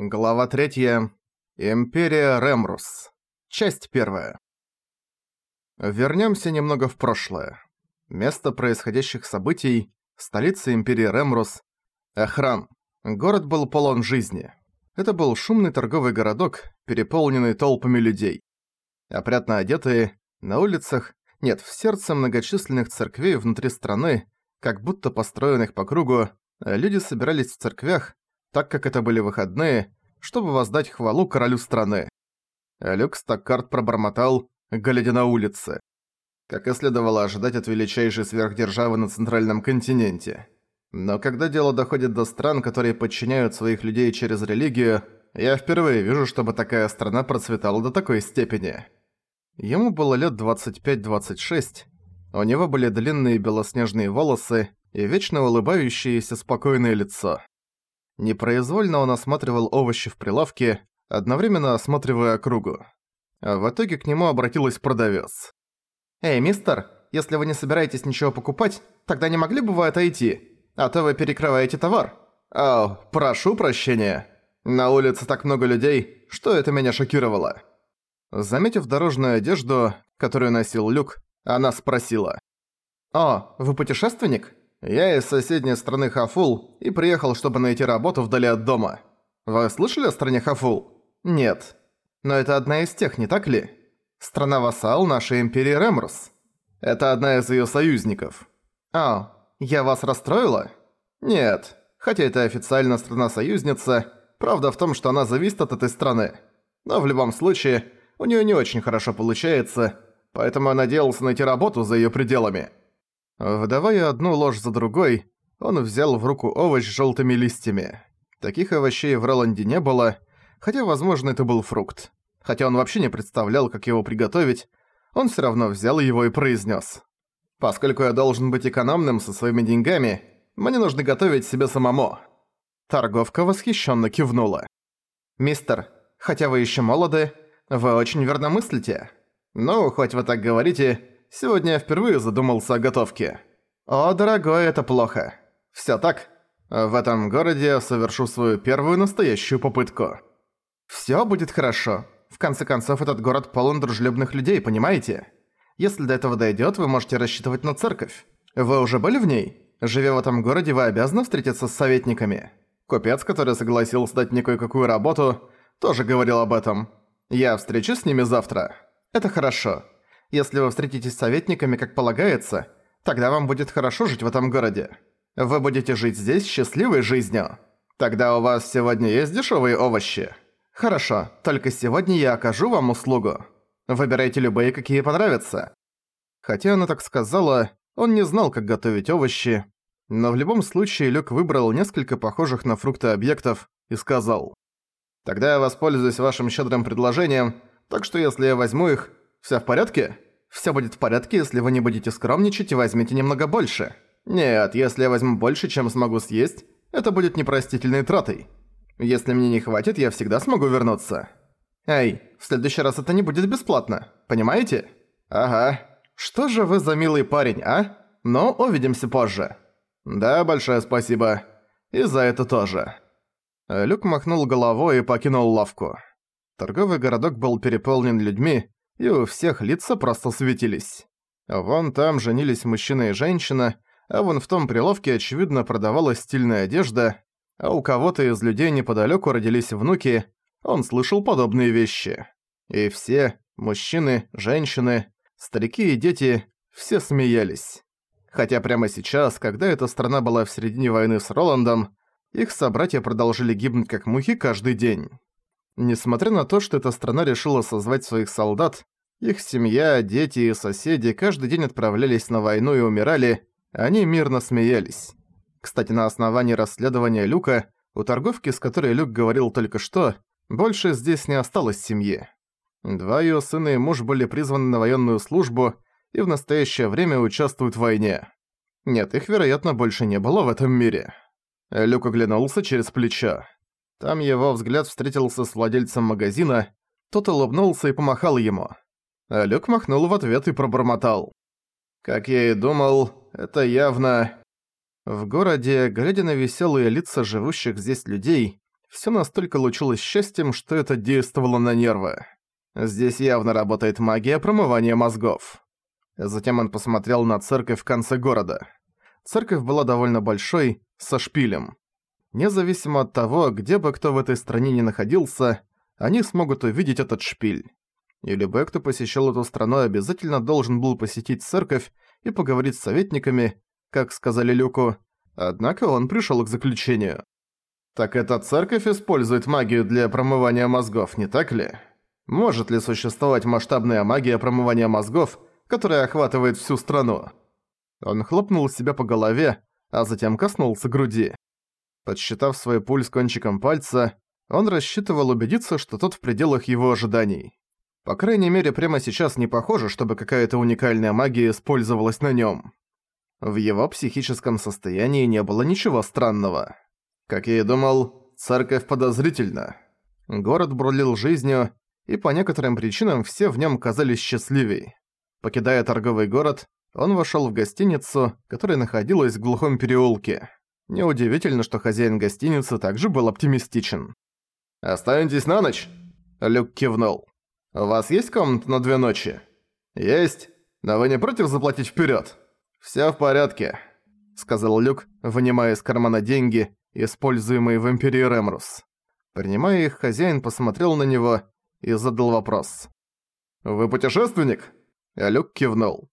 Глава 3. Империя Ремрус. Часть 1. Вернемся немного в прошлое. Место происходящих событий – столица Империи Ремрус. Охран. Город был полон жизни. Это был шумный торговый городок, переполненный толпами людей. Опрятно одетые, на улицах, нет, в сердце многочисленных церквей внутри страны, как будто построенных по кругу, люди собирались в церквях, так как это были выходные, чтобы воздать хвалу королю страны. Люк Стаккарт пробормотал, глядя на улицы. Как и следовало ожидать от величайшей сверхдержавы на Центральном континенте. Но когда дело доходит до стран, которые подчиняют своих людей через религию, я впервые вижу, чтобы такая страна процветала до такой степени. Ему было лет 25-26, у него были длинные белоснежные волосы и вечно улыбающееся спокойное лицо. Непроизвольно он осматривал овощи в прилавке, одновременно осматривая округу. А в итоге к нему обратилась продавец. «Эй, мистер, если вы не собираетесь ничего покупать, тогда не могли бы вы отойти? А то вы перекрываете товар». «Ау, прошу прощения. На улице так много людей, что это меня шокировало». Заметив дорожную одежду, которую носил Люк, она спросила. «О, вы путешественник?» Я из соседней страны Хафул и приехал, чтобы найти работу вдали от дома. Вы слышали о стране Хафул? Нет. Но это одна из тех, не так ли? Страна-вассал нашей империи Ремрус. Это одна из её союзников. А, я вас расстроила? Нет. Хотя это официально страна-союзница, правда в том, что она зависит от этой страны. Но в любом случае, у неё не очень хорошо получается, поэтому я надеялся найти работу за её пределами. Выдавая одну ложь за другой, он взял в руку овощ с желтыми листьями. Таких овощей в Роланде не было, хотя, возможно, это был фрукт. Хотя он вообще не представлял, как его приготовить, он все равно взял его и произнес: «Поскольку я должен быть экономным со своими деньгами, мне нужно готовить себе самому». Торговка восхищенно кивнула. «Мистер, хотя вы еще молоды, вы очень верно мыслите. Ну, хоть вы так говорите, Сегодня я впервые задумался о готовке. О, дорогой, это плохо. Всё так? В этом городе я совершу свою первую настоящую попытку. Всё будет хорошо. В конце концов, этот город полон дружелюбных людей, понимаете? Если до этого дойдёт, вы можете рассчитывать на церковь. Вы уже были в ней? Живя в этом городе, вы обязаны встретиться с советниками. Купец, который согласился дать мне кое-какую работу, тоже говорил об этом. Я встречусь с ними завтра. Это хорошо. Если вы встретитесь с советниками, как полагается, тогда вам будет хорошо жить в этом городе. Вы будете жить здесь счастливой жизнью. Тогда у вас сегодня есть дешевые овощи? Хорошо, только сегодня я окажу вам услугу. Выбирайте любые, какие понравятся. Хотя она так сказала, он не знал, как готовить овощи, но в любом случае Люк выбрал несколько похожих на фрукты объектов и сказал. «Тогда я воспользуюсь вашим щедрым предложением, так что если я возьму их, Всё в порядке? Всё будет в порядке, если вы не будете скромничать и возьмете немного больше. Нет, если я возьму больше, чем смогу съесть, это будет непростительной тратой. Если мне не хватит, я всегда смогу вернуться. Эй, в следующий раз это не будет бесплатно, понимаете? Ага. Что же вы за милый парень, а? Но увидимся позже. Да, большое спасибо. И за это тоже. Люк махнул головой и покинул лавку. Торговый городок был переполнен людьми, и у всех лица просто светились. Вон там женились мужчина и женщина, а вон в том прилавке, очевидно, продавалась стильная одежда, а у кого-то из людей неподалеку родились внуки, он слышал подобные вещи. И все, мужчины, женщины, старики и дети, все смеялись. Хотя прямо сейчас, когда эта страна была в середине войны с Роландом, их собратья продолжили гибнуть как мухи каждый день. Несмотря на то, что эта страна решила созвать своих солдат, их семья, дети и соседи каждый день отправлялись на войну и умирали, они мирно смеялись. Кстати, на основании расследования Люка, у торговки, с которой Люк говорил только что, больше здесь не осталось семьи. Два её сына и муж были призваны на военную службу и в настоящее время участвуют в войне. Нет, их, вероятно, больше не было в этом мире. Люк оглянулся через плечо. Там его взгляд встретился с владельцем магазина, тот улыбнулся и помахал ему. А Люк махнул в ответ и пробормотал. «Как я и думал, это явно...» В городе, глядя на веселые лица живущих здесь людей, Всё настолько лучилось счастьем, что это действовало на нервы. Здесь явно работает магия промывания мозгов. Затем он посмотрел на церковь в конце города. Церковь была довольно большой, со шпилем. Независимо от того, где бы кто в этой стране ни находился, они смогут увидеть этот шпиль. И любой, кто посещал эту страну, обязательно должен был посетить церковь и поговорить с советниками, как сказали Люку, однако он пришёл к заключению. Так эта церковь использует магию для промывания мозгов, не так ли? Может ли существовать масштабная магия промывания мозгов, которая охватывает всю страну? Он хлопнул себя по голове, а затем коснулся груди. Подсчитав свой пульс кончиком пальца, он рассчитывал убедиться, что тот в пределах его ожиданий. По крайней мере, прямо сейчас не похоже, чтобы какая-то уникальная магия использовалась на нём. В его психическом состоянии не было ничего странного. Как я и думал, церковь подозрительна. Город бурлил жизнью, и по некоторым причинам все в нём казались счастливей. Покидая торговый город, он вошёл в гостиницу, которая находилась в глухом переулке. Неудивительно, что хозяин гостиницы также был оптимистичен. «Останетесь на ночь?» Люк кивнул. «У вас есть комната на две ночи?» «Есть. Но вы не против заплатить вперед? «Всё в порядке», — сказал Люк, вынимая из кармана деньги, используемые в Империи Ремрус. Принимая их, хозяин посмотрел на него и задал вопрос. «Вы путешественник?» Люк кивнул.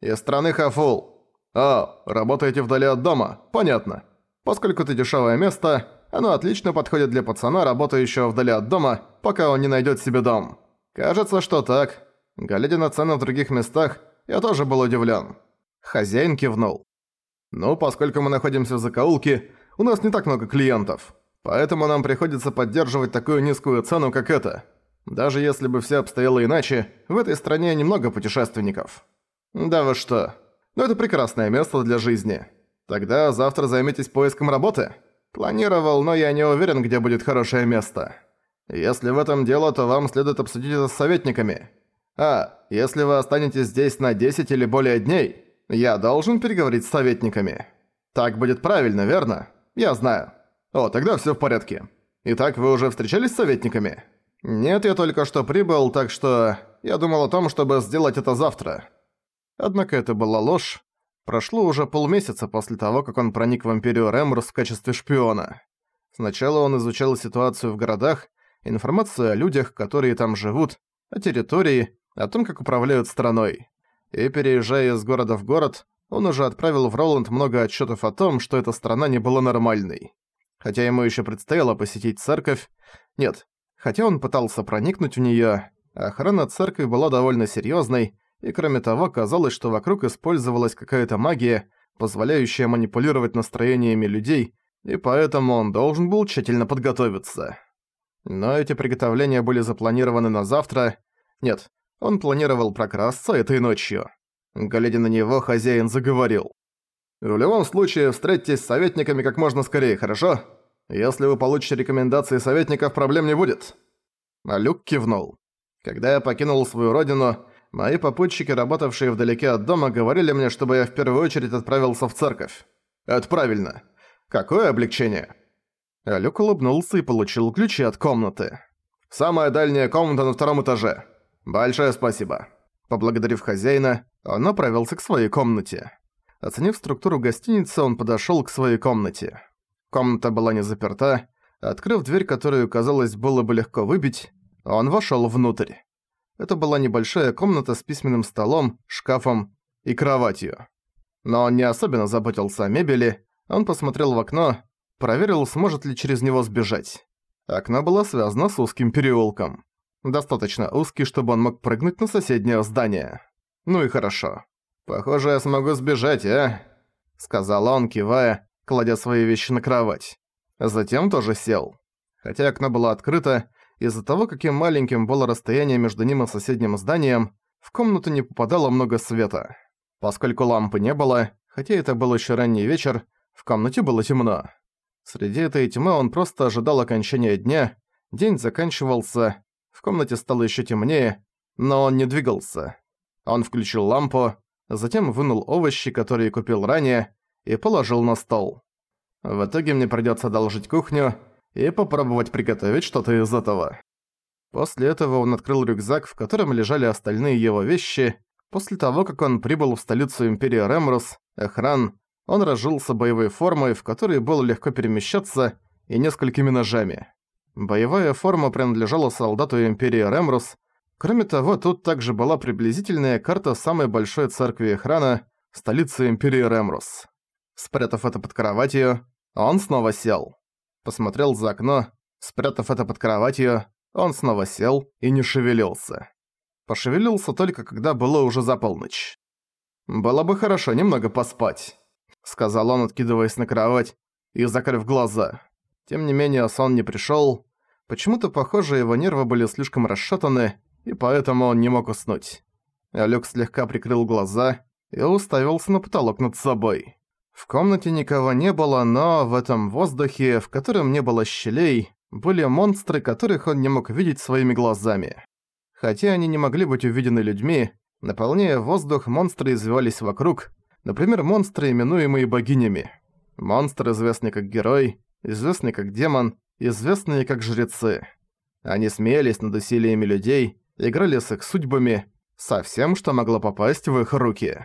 «Из страны Хафул. А, работаете вдали от дома? Понятно. Поскольку это дешевое место, оно отлично подходит для пацана, работающего вдали от дома, пока он не найдет себе дом. Кажется, что так. Глядя на цены в других местах, я тоже был удивлен. Хозяин кивнул. «Ну, поскольку мы находимся в закоулке, у нас не так много клиентов. Поэтому нам приходится поддерживать такую низкую цену, как эта. Даже если бы все обстояло иначе, в этой стране немного путешественников». «Да вы что? Ну это прекрасное место для жизни. Тогда завтра займитесь поиском работы?» «Планировал, но я не уверен, где будет хорошее место». Если в этом дело, то вам следует обсудить это с советниками. А, если вы останетесь здесь на 10 или более дней, я должен переговорить с советниками. Так будет правильно, верно? Я знаю. О, тогда всё в порядке. Итак, вы уже встречались с советниками? Нет, я только что прибыл, так что я думал о том, чтобы сделать это завтра. Однако это была ложь. Прошло уже полмесяца после того, как он проник в Империю Ремрус в качестве шпиона. Сначала он изучал ситуацию в городах, информацию о людях, которые там живут, о территории, о том, как управляют страной. И переезжая из города в город, он уже отправил в Роланд много отчетов о том, что эта страна не была нормальной. Хотя ему еще предстояло посетить церковь. Нет, хотя он пытался проникнуть в нее, охрана церкви была довольно серьезной, и кроме того, казалось, что вокруг использовалась какая-то магия, позволяющая манипулировать настроениями людей, и поэтому он должен был тщательно подготовиться. Но эти приготовления были запланированы на завтра. Нет, он планировал прокрасться этой ночью. Глядя на него, хозяин заговорил. «В любом случае, встретитесь с советниками как можно скорее, хорошо? Если вы получите рекомендации советников, проблем не будет». А Люк кивнул. «Когда я покинул свою родину, мои попутчики, работавшие вдалеке от дома, говорили мне, чтобы я в первую очередь отправился в церковь. Это правильно. Какое облегчение!» Люк улыбнулся и получил ключи от комнаты. «Самая дальняя комната на втором этаже. Большое спасибо». Поблагодарив хозяина, он направился к своей комнате. Оценив структуру гостиницы, он подошёл к своей комнате. Комната была не заперта. Открыв дверь, которую, казалось, было бы легко выбить, он вошёл внутрь. Это была небольшая комната с письменным столом, шкафом и кроватью. Но он не особенно заботился о мебели, он посмотрел в окно, проверил, сможет ли через него сбежать. Окно было связано с узким переулком. Достаточно узкий, чтобы он мог прыгнуть на соседнее здание. Ну и хорошо. «Похоже, я смогу сбежать, а?» Сказал он, кивая, кладя свои вещи на кровать. Затем тоже сел. Хотя окно было открыто, из-за того, каким маленьким было расстояние между ним и соседним зданием, в комнату не попадало много света. Поскольку лампы не было, хотя это был еще ранний вечер, в комнате было темно. Среди этой тьмы он просто ожидал окончания дня, день заканчивался, в комнате стало еще темнее, но он не двигался. Он включил лампу, затем вынул овощи, которые купил ранее, и положил на стол. В итоге мне придётся одолжить кухню, и попробовать приготовить что-то из этого. После этого он открыл рюкзак, в котором лежали остальные его вещи. После того, как он прибыл в столицу Империи Ремрус, Эхран, он разжился боевой формой, в которой было легко перемещаться, и несколькими ножами. Боевая форма принадлежала солдату Империи Ремрус. Кроме того, тут также была приблизительная карта самой большой церкви Эхрана, столицы Империи Ремрус. Спрятав это под кроватью, он снова сел. Посмотрел за окно, спрятав это под кроватью, он снова сел и не шевелился. Пошевелился только когда было уже за полночь. «Было бы хорошо немного поспать», — сказал он, откидываясь на кровать и закрыв глаза. Тем не менее, сон не пришёл. Почему-то, похоже, его нервы были слишком расшатаны, и поэтому он не мог уснуть. Люк слегка прикрыл глаза и уставился на потолок над собой. В комнате никого не было, но в этом воздухе, в котором не было щелей, были монстры, которых он не мог видеть своими глазами. Хотя они не могли быть увидены людьми, наполняя воздух, монстры извивались вокруг, например, монстры, именуемые богинями. Монстр, известный как герой, известный как демон, известные как жрецы. Они смеялись над усилиями людей, играли с их судьбами, со всем, что могло попасть в их руки.